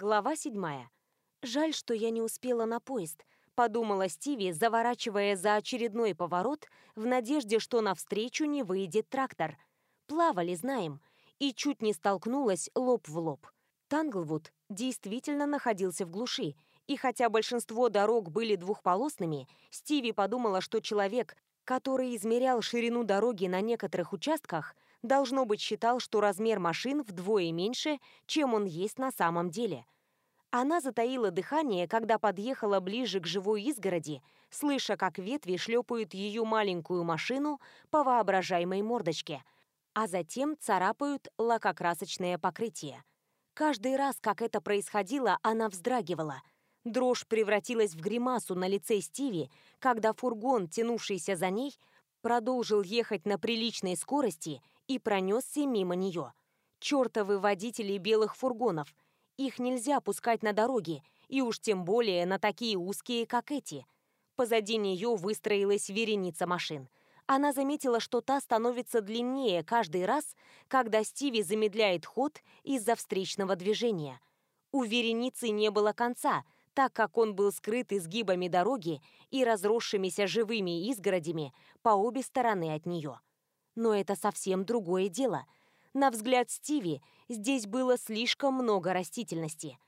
Глава 7. Жаль, что я не успела на поезд, подумала Стиви, заворачивая за очередной поворот в надежде, что навстречу не выйдет трактор. Плавали, знаем, и чуть не столкнулась лоб в лоб. Танглвуд действительно находился в глуши, и хотя большинство дорог были двухполосными, Стиви подумала, что человек, который измерял ширину дороги на некоторых участках – должно быть считал, что размер машин вдвое меньше, чем он есть на самом деле. Она затаила дыхание, когда подъехала ближе к живой изгороди, слыша, как ветви шлепают ее маленькую машину по воображаемой мордочке, а затем царапают лакокрасочное покрытие. Каждый раз, как это происходило, она вздрагивала – Дрожь превратилась в гримасу на лице Стиви, когда фургон, тянувшийся за ней, продолжил ехать на приличной скорости и пронесся мимо нее. Чертовы водители белых фургонов. Их нельзя пускать на дороге, и уж тем более на такие узкие, как эти. Позади нее выстроилась вереница машин. Она заметила, что та становится длиннее каждый раз, когда Стиви замедляет ход из-за встречного движения. У вереницы не было конца — так как он был скрыт изгибами дороги и разросшимися живыми изгородями по обе стороны от нее. Но это совсем другое дело. На взгляд Стиви, здесь было слишком много растительности.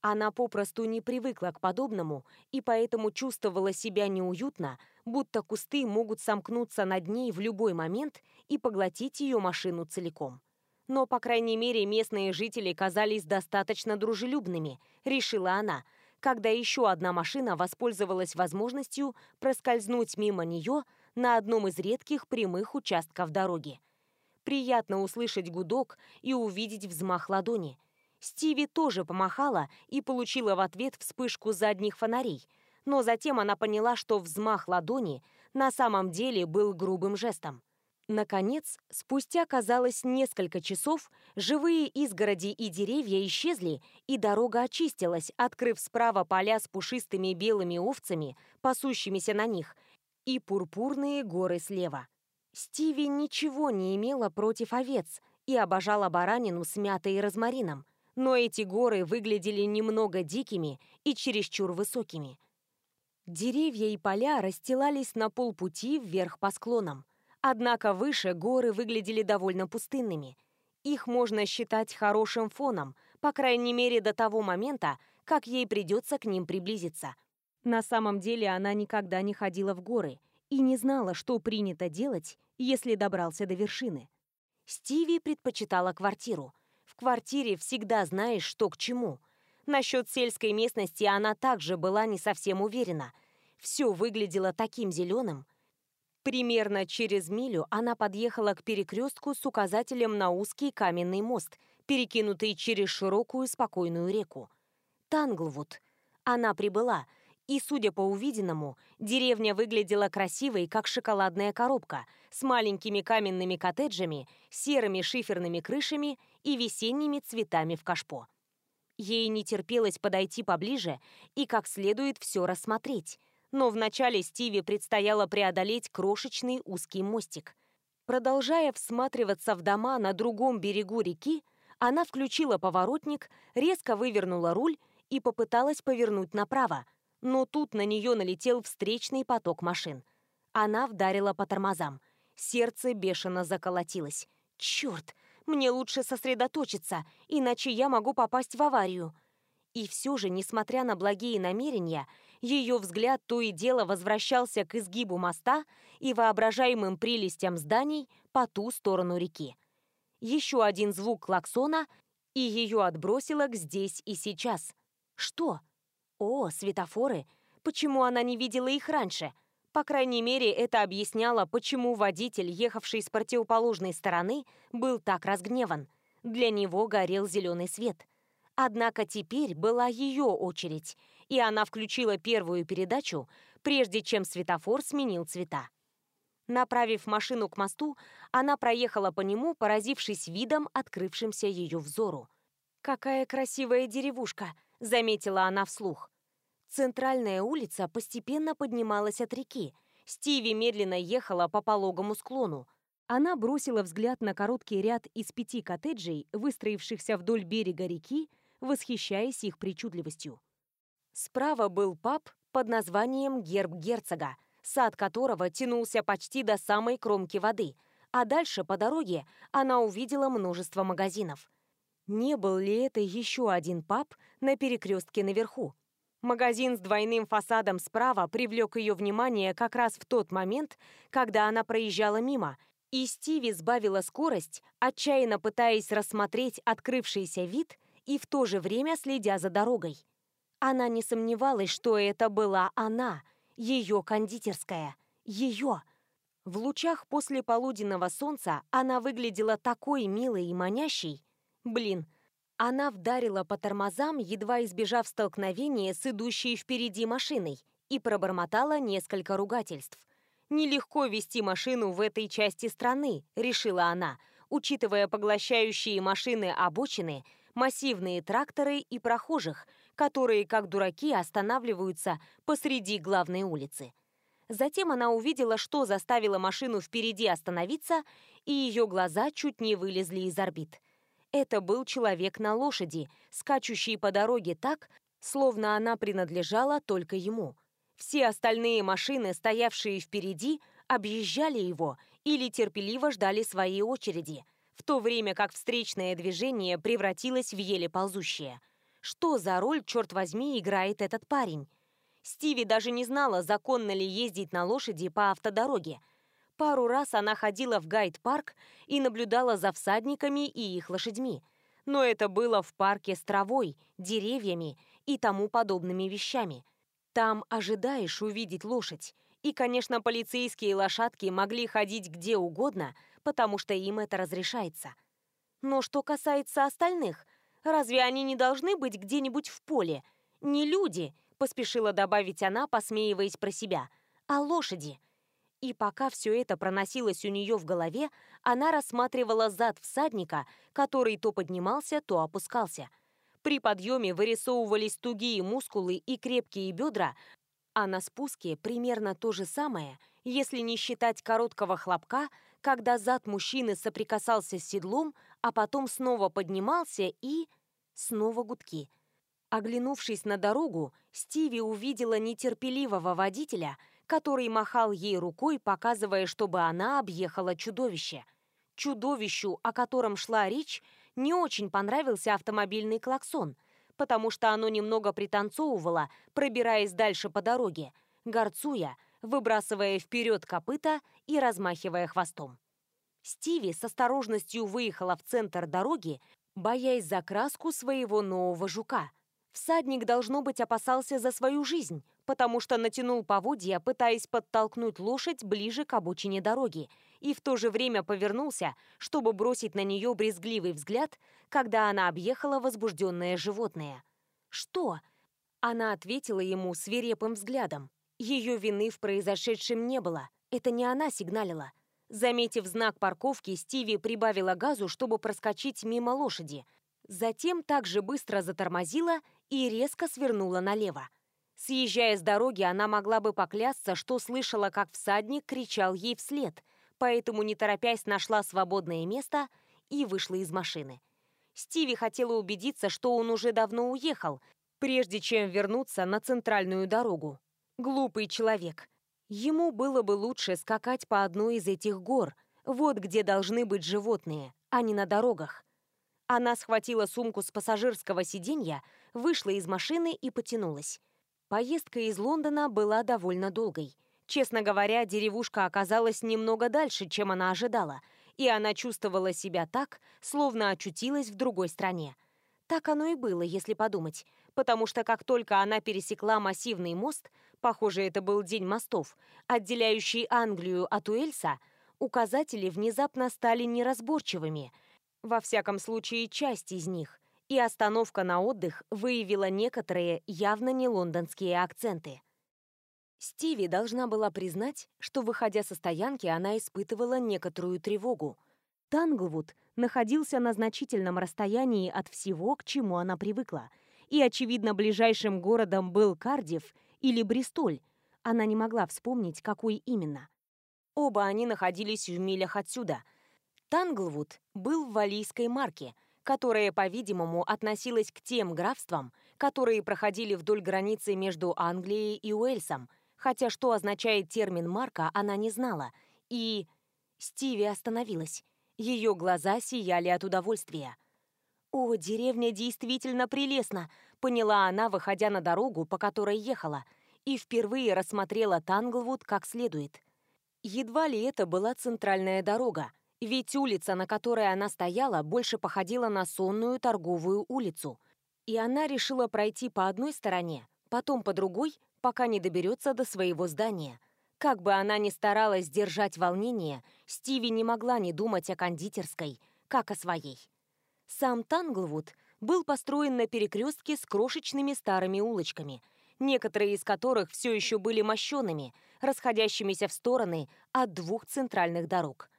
Она попросту не привыкла к подобному и поэтому чувствовала себя неуютно, будто кусты могут сомкнуться над ней в любой момент и поглотить ее машину целиком. Но, по крайней мере, местные жители казались достаточно дружелюбными, решила она, когда еще одна машина воспользовалась возможностью проскользнуть мимо нее, на одном из редких прямых участков дороги. Приятно услышать гудок и увидеть взмах ладони. Стиви тоже помахала и получила в ответ вспышку задних фонарей, но затем она поняла, что взмах ладони на самом деле был грубым жестом. Наконец, спустя, казалось, несколько часов, живые изгороди и деревья исчезли, и дорога очистилась, открыв справа поля с пушистыми белыми овцами, пасущимися на них, и пурпурные горы слева. Стиви ничего не имела против овец и обожала баранину с мятой и розмарином, но эти горы выглядели немного дикими и чересчур высокими. Деревья и поля расстилались на полпути вверх по склонам, однако выше горы выглядели довольно пустынными. Их можно считать хорошим фоном, по крайней мере до того момента, как ей придется к ним приблизиться – на самом деле она никогда не ходила в горы и не знала, что принято делать, если добрался до вершины. Стиви предпочитала квартиру. В квартире всегда знаешь, что к чему. Насчет сельской местности она также была не совсем уверена. Все выглядело таким зеленым. Примерно через милю она подъехала к перекрестку с указателем на узкий каменный мост, перекинутый через широкую спокойную реку. Танглвуд. Она прибыла — и, судя по увиденному, деревня выглядела красивой, как шоколадная коробка, с маленькими каменными коттеджами, серыми шиферными крышами и весенними цветами в кашпо. Ей не терпелось подойти поближе и как следует все рассмотреть. Но вначале Стиве предстояло преодолеть крошечный узкий мостик. Продолжая всматриваться в дома на другом берегу реки, она включила поворотник, резко вывернула руль и попыталась повернуть направо – но тут на нее налетел встречный поток машин. Она вдарила по тормозам. Сердце бешено заколотилось. «Черт! Мне лучше сосредоточиться, иначе я могу попасть в аварию!» И все же, несмотря на благие намерения, ее взгляд то и дело возвращался к изгибу моста и воображаемым прелестям зданий по ту сторону реки. Еще один звук клаксона, и ее отбросило к здесь и сейчас. «Что?» О, светофоры! Почему она не видела их раньше? По крайней мере, это объясняло, почему водитель, ехавший с противоположной стороны, был так разгневан. Для него горел зеленый свет. Однако теперь была ее очередь, и она включила первую передачу, прежде чем светофор сменил цвета. Направив машину к мосту, она проехала по нему, поразившись видом, открывшимся ее взору. «Какая красивая деревушка!» — заметила она вслух. Центральная улица постепенно поднималась от реки. Стиви медленно ехала по пологому склону. Она бросила взгляд на короткий ряд из пяти коттеджей, выстроившихся вдоль берега реки, восхищаясь их причудливостью. Справа был паб под названием «Герб герцога», сад которого тянулся почти до самой кромки воды, а дальше по дороге она увидела множество магазинов – не был ли это еще один паб на перекрестке наверху? Магазин с двойным фасадом справа привлек ее внимание как раз в тот момент, когда она проезжала мимо, и Стиви сбавила скорость, отчаянно пытаясь рассмотреть открывшийся вид и в то же время следя за дорогой. Она не сомневалась, что это была она, ее кондитерская, ее. В лучах после полуденного солнца она выглядела такой милой и манящей, Блин, она вдарила по тормозам, едва избежав столкновения с идущей впереди машиной, и пробормотала несколько ругательств. «Нелегко вести машину в этой части страны», — решила она, учитывая поглощающие машины обочины, массивные тракторы и прохожих, которые, как дураки, останавливаются посреди главной улицы. Затем она увидела, что заставило машину впереди остановиться, и ее глаза чуть не вылезли из орбит. Это был человек на лошади, скачущий по дороге так, словно она принадлежала только ему. Все остальные машины, стоявшие впереди, объезжали его или терпеливо ждали своей очереди, в то время как встречное движение превратилось в еле ползущее. Что за роль, черт возьми, играет этот парень? Стиви даже не знала, законно ли ездить на лошади по автодороге – Пару раз она ходила в гайд-парк и наблюдала за всадниками и их лошадьми. Но это было в парке с травой, деревьями и тому подобными вещами. Там ожидаешь увидеть лошадь. И, конечно, полицейские лошадки могли ходить где угодно, потому что им это разрешается. Но что касается остальных, разве они не должны быть где-нибудь в поле? Не люди, поспешила добавить она, посмеиваясь про себя, а лошади – и пока все это проносилось у нее в голове, она рассматривала зад всадника, который то поднимался, то опускался. При подъеме вырисовывались тугие мускулы и крепкие бедра, а на спуске примерно то же самое, если не считать короткого хлопка, когда зад мужчины соприкасался с седлом, а потом снова поднимался и... снова гудки. Оглянувшись на дорогу, Стиви увидела нетерпеливого водителя — который махал ей рукой, показывая, чтобы она объехала чудовище. Чудовищу, о котором шла речь, не очень понравился автомобильный клаксон, потому что оно немного пританцовывало, пробираясь дальше по дороге, горцуя, выбрасывая вперед копыта и размахивая хвостом. Стиви с осторожностью выехала в центр дороги, боясь за краску своего нового жука, Всадник, должно быть, опасался за свою жизнь, потому что натянул поводья, пытаясь подтолкнуть лошадь ближе к обочине дороги, и в то же время повернулся, чтобы бросить на нее брезгливый взгляд, когда она объехала возбужденное животное. «Что?» Она ответила ему свирепым взглядом. Ее вины в произошедшем не было. Это не она сигналила. Заметив знак парковки, Стиви прибавила газу, чтобы проскочить мимо лошади, Затем также быстро затормозила и резко свернула налево. Съезжая с дороги, она могла бы поклясться, что слышала, как всадник кричал ей вслед, поэтому, не торопясь, нашла свободное место и вышла из машины. Стиви хотела убедиться, что он уже давно уехал, прежде чем вернуться на центральную дорогу. Глупый человек. Ему было бы лучше скакать по одной из этих гор, вот где должны быть животные, а не на дорогах. А она схватила сумку с пассажирского сиденья, вышла из машины и потянулась. Поездка из Лондона была довольно долгой. Честно говоря, деревушка оказалась немного дальше, чем она ожидала, и она чувствовала себя так, словно очутилась в другой стране. Так оно и было, если подумать, потому что как только она пересекла массивный мост, похоже, это был день мостов, отделяющий Англию от Уэльса, указатели внезапно стали неразборчивыми – во всяком случае часть из них, и остановка на отдых выявила некоторые явно не лондонские акценты. Стиви должна была признать, что, выходя со стоянки, она испытывала некоторую тревогу. Танглвуд находился на значительном расстоянии от всего, к чему она привыкла, и, очевидно, ближайшим городом был Кардив или Бристоль. Она не могла вспомнить, какой именно. Оба они находились в милях отсюда — Танглвуд был в валийской марке, которая, по-видимому, относилась к тем графствам, которые проходили вдоль границы между Англией и Уэльсом, хотя что означает термин «марка» она не знала, и... Стиви остановилась. Ее глаза сияли от удовольствия. «О, деревня действительно прелестна!» — поняла она, выходя на дорогу, по которой ехала, и впервые рассмотрела Танглвуд как следует. Едва ли это была центральная дорога, ведь улица, на которой она стояла, больше походила на сонную торговую улицу. И она решила пройти по одной стороне, потом по другой, пока не доберется до своего здания. Как бы она ни старалась держать волнение, Стиви не могла не думать о кондитерской, как о своей. Сам Танглвуд был построен на перекрестке с крошечными старыми улочками, некоторые из которых все еще были мощеными, расходящимися в стороны от двух центральных дорог –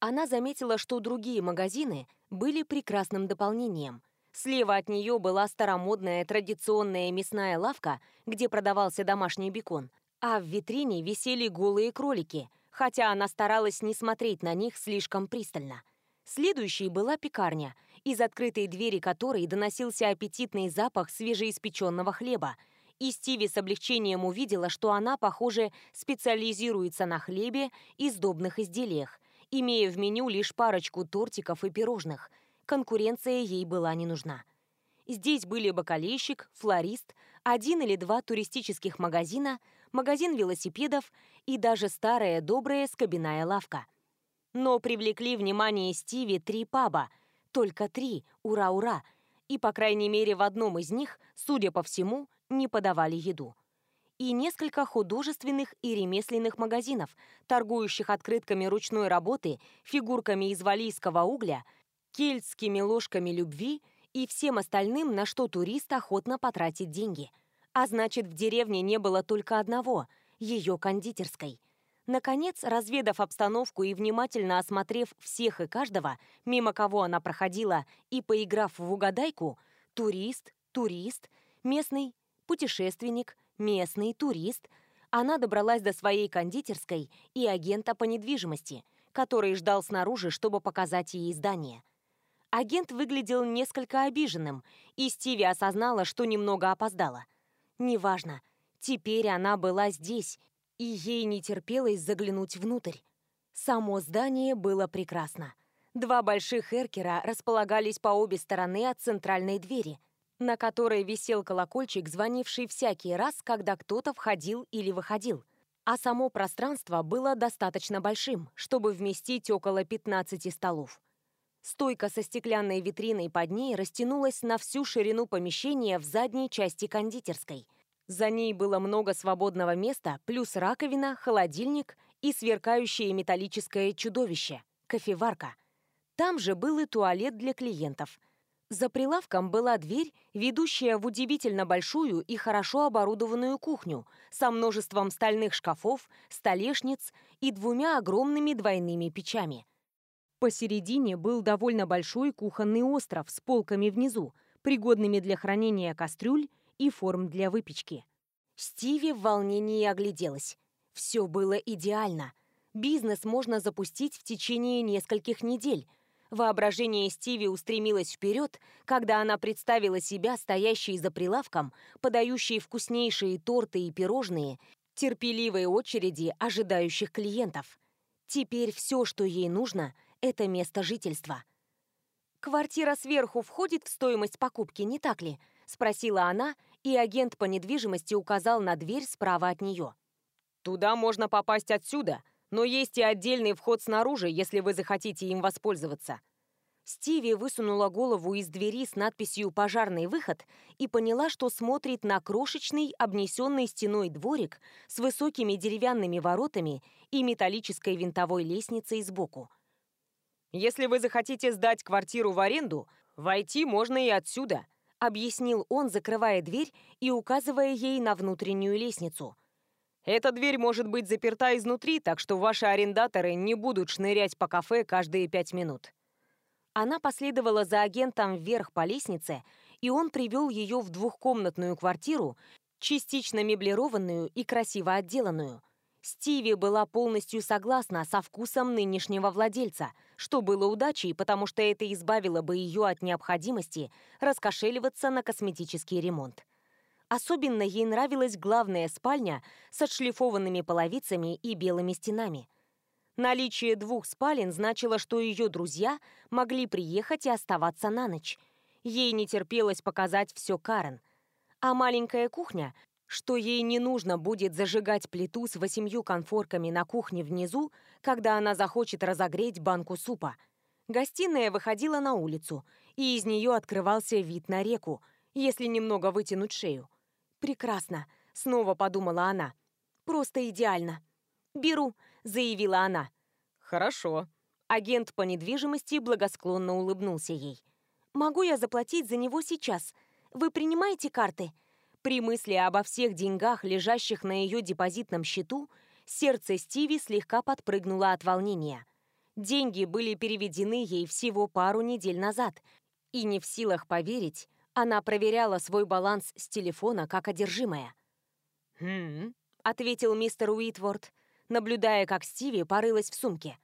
она заметила, что другие магазины были прекрасным дополнением. Слева от нее была старомодная традиционная мясная лавка, где продавался домашний бекон, а в витрине висели голые кролики, хотя она старалась не смотреть на них слишком пристально. Следующей была пекарня, из открытой двери которой доносился аппетитный запах свежеиспеченного хлеба, и Стиви с облегчением увидела, что она, похоже, специализируется на хлебе и сдобных изделиях, имея в меню лишь парочку тортиков и пирожных. Конкуренция ей была не нужна. Здесь были бокалейщик, флорист, один или два туристических магазина, магазин велосипедов и даже старая добрая скобяная лавка. Но привлекли внимание Стиви три паба. Только три, ура-ура. И, по крайней мере, в одном из них, судя по всему, не подавали еду и несколько художественных и ремесленных магазинов, торгующих открытками ручной работы, фигурками из валийского угля, кельтскими ложками любви и всем остальным, на что турист охотно потратит деньги. А значит, в деревне не было только одного – ее кондитерской. Наконец, разведав обстановку и внимательно осмотрев всех и каждого, мимо кого она проходила, и поиграв в угадайку, турист, турист, местный, путешественник – Местный турист, она добралась до своей кондитерской и агента по недвижимости, который ждал снаружи, чтобы показать ей здание. Агент выглядел несколько обиженным, и Стиви осознала, что немного опоздала. Неважно, теперь она была здесь, и ей не терпелось заглянуть внутрь. Само здание было прекрасно. Два больших эркера располагались по обе стороны от центральной двери, на которой висел колокольчик, звонивший всякий раз, когда кто-то входил или выходил. А само пространство было достаточно большим, чтобы вместить около 15 столов. Стойка со стеклянной витриной под ней растянулась на всю ширину помещения в задней части кондитерской. За ней было много свободного места, плюс раковина, холодильник и сверкающее металлическое чудовище – кофеварка. Там же был и туалет для клиентов – за прилавком была дверь, ведущая в удивительно большую и хорошо оборудованную кухню со множеством стальных шкафов, столешниц и двумя огромными двойными печами. Посередине был довольно большой кухонный остров с полками внизу, пригодными для хранения кастрюль и форм для выпечки. Стиви в волнении огляделась. Все было идеально. Бизнес можно запустить в течение нескольких недель, Воображение Стиви устремилось вперед, когда она представила себя стоящей за прилавком, подающей вкуснейшие торты и пирожные, терпеливой очереди ожидающих клиентов. Теперь все, что ей нужно, это место жительства. «Квартира сверху входит в стоимость покупки, не так ли?» – спросила она, и агент по недвижимости указал на дверь справа от нее. «Туда можно попасть отсюда», но есть и отдельный вход снаружи, если вы захотите им воспользоваться. Стиви высунула голову из двери с надписью «Пожарный выход» и поняла, что смотрит на крошечный, обнесенный стеной дворик с высокими деревянными воротами и металлической винтовой лестницей сбоку. «Если вы захотите сдать квартиру в аренду, войти можно и отсюда», объяснил он, закрывая дверь и указывая ей на внутреннюю лестницу – эта дверь может быть заперта изнутри, так что ваши арендаторы не будут шнырять по кафе каждые пять минут». Она последовала за агентом вверх по лестнице, и он привел ее в двухкомнатную квартиру, частично меблированную и красиво отделанную. Стиви была полностью согласна со вкусом нынешнего владельца, что было удачей, потому что это избавило бы ее от необходимости раскошеливаться на косметический ремонт. Особенно ей нравилась главная спальня с отшлифованными половицами и белыми стенами. Наличие двух спален значило, что ее друзья могли приехать и оставаться на ночь. Ей не терпелось показать все Карен. А маленькая кухня, что ей не нужно будет зажигать плиту с восемью конфорками на кухне внизу, когда она захочет разогреть банку супа. Гостиная выходила на улицу, и из нее открывался вид на реку, если немного вытянуть шею. «Прекрасно!» — снова подумала она. «Просто идеально!» «Беру!» — заявила она. «Хорошо!» Агент по недвижимости благосклонно улыбнулся ей. «Могу я заплатить за него сейчас? Вы принимаете карты?» При мысли обо всех деньгах, лежащих на ее депозитном счету, сердце Стиви слегка подпрыгнуло от волнения. Деньги были переведены ей всего пару недель назад, и не в силах поверить, она проверяла свой баланс с телефона как одержимая. «Хм», — ответил мистер Уитворд, наблюдая, как Стиви порылась в сумке.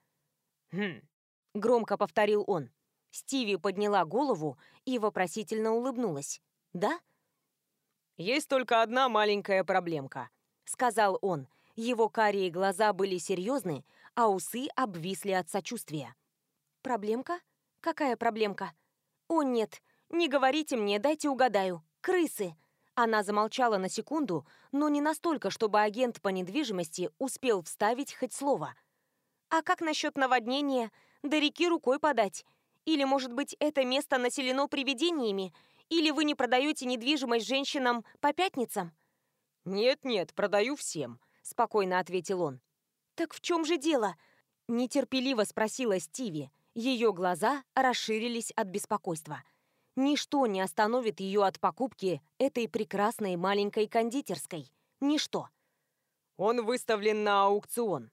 «Хм», — громко повторил он. Стиви подняла голову и вопросительно улыбнулась. «Да?» «Есть только одна маленькая проблемка», — сказал он. Его карие глаза были серьезны, а усы обвисли от сочувствия. «Проблемка? Какая проблемка?» «О, нет, не говорите мне, дайте угадаю. Крысы!» Она замолчала на секунду, но не настолько, чтобы агент по недвижимости успел вставить хоть слово. «А как насчет наводнения? До реки рукой подать? Или, может быть, это место населено привидениями? Или вы не продаете недвижимость женщинам по пятницам?» «Нет-нет, продаю всем», — спокойно ответил он. «Так в чем же дело?» — нетерпеливо спросила Стиви. Ее глаза расширились от беспокойства. Ничто не остановит ее от покупки этой прекрасной маленькой кондитерской. Ничто. Он выставлен на аукцион.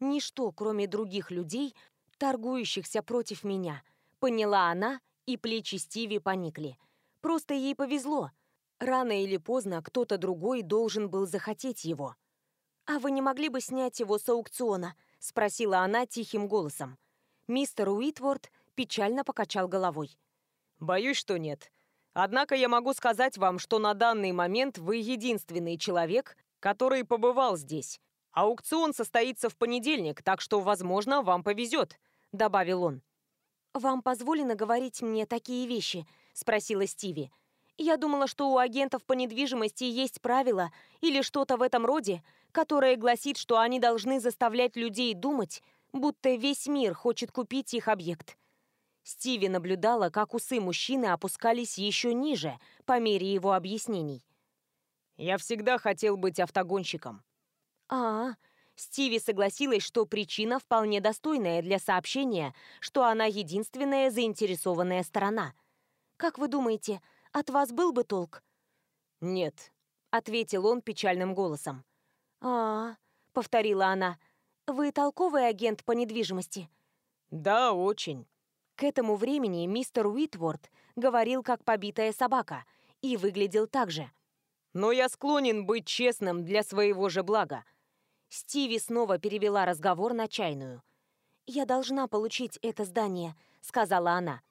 Ничто, кроме других людей, торгующихся против меня. Поняла она, и плечи Стиви поникли. Просто ей повезло. Рано или поздно кто-то другой должен был захотеть его. «А вы не могли бы снять его с аукциона?» — спросила она тихим голосом. Мистер Уитворд печально покачал головой. Боюсь, что нет. Однако я могу сказать вам, что на данный момент вы единственный человек, который побывал здесь. Аукцион состоится в понедельник, так что, возможно, вам повезет», — добавил он. «Вам позволено говорить мне такие вещи?» — спросила Стиви. «Я думала, что у агентов по недвижимости есть правила или что-то в этом роде, которое гласит, что они должны заставлять людей думать, будто весь мир хочет купить их объект». Стиви наблюдала, как усы мужчины опускались еще ниже по мере его объяснений. «Я всегда хотел быть автогонщиком». «А, -а, -а. Стиви согласилась, что причина вполне достойная для сообщения, что она единственная заинтересованная сторона. «Как вы думаете, от вас был бы толк?» «Нет», — ответил он печальным голосом. а, -а, -а повторила она, — «вы толковый агент по недвижимости?» «Да, очень». К этому времени мистер Уитворд говорил как побитая собака и выглядел так же. «Но я склонен быть честным для своего же блага». Стиви снова перевела разговор на чайную. «Я должна получить это здание», — сказала она.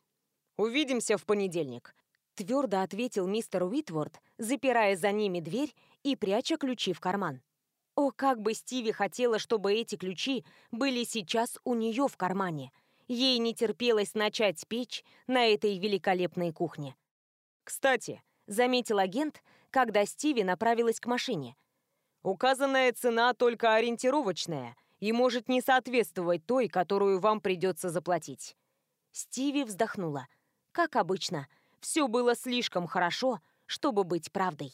«Увидимся в понедельник», — твердо ответил мистер Уитворд, запирая за ними дверь и пряча ключи в карман. О, как бы Стиви хотела, чтобы эти ключи были сейчас у нее в кармане — Ей не терпелось начать печь на этой великолепной кухне. «Кстати», — заметил агент, когда Стиви направилась к машине. «Указанная цена только ориентировочная и может не соответствовать той, которую вам придется заплатить». Стиви вздохнула. Как обычно, все было слишком хорошо, чтобы быть правдой.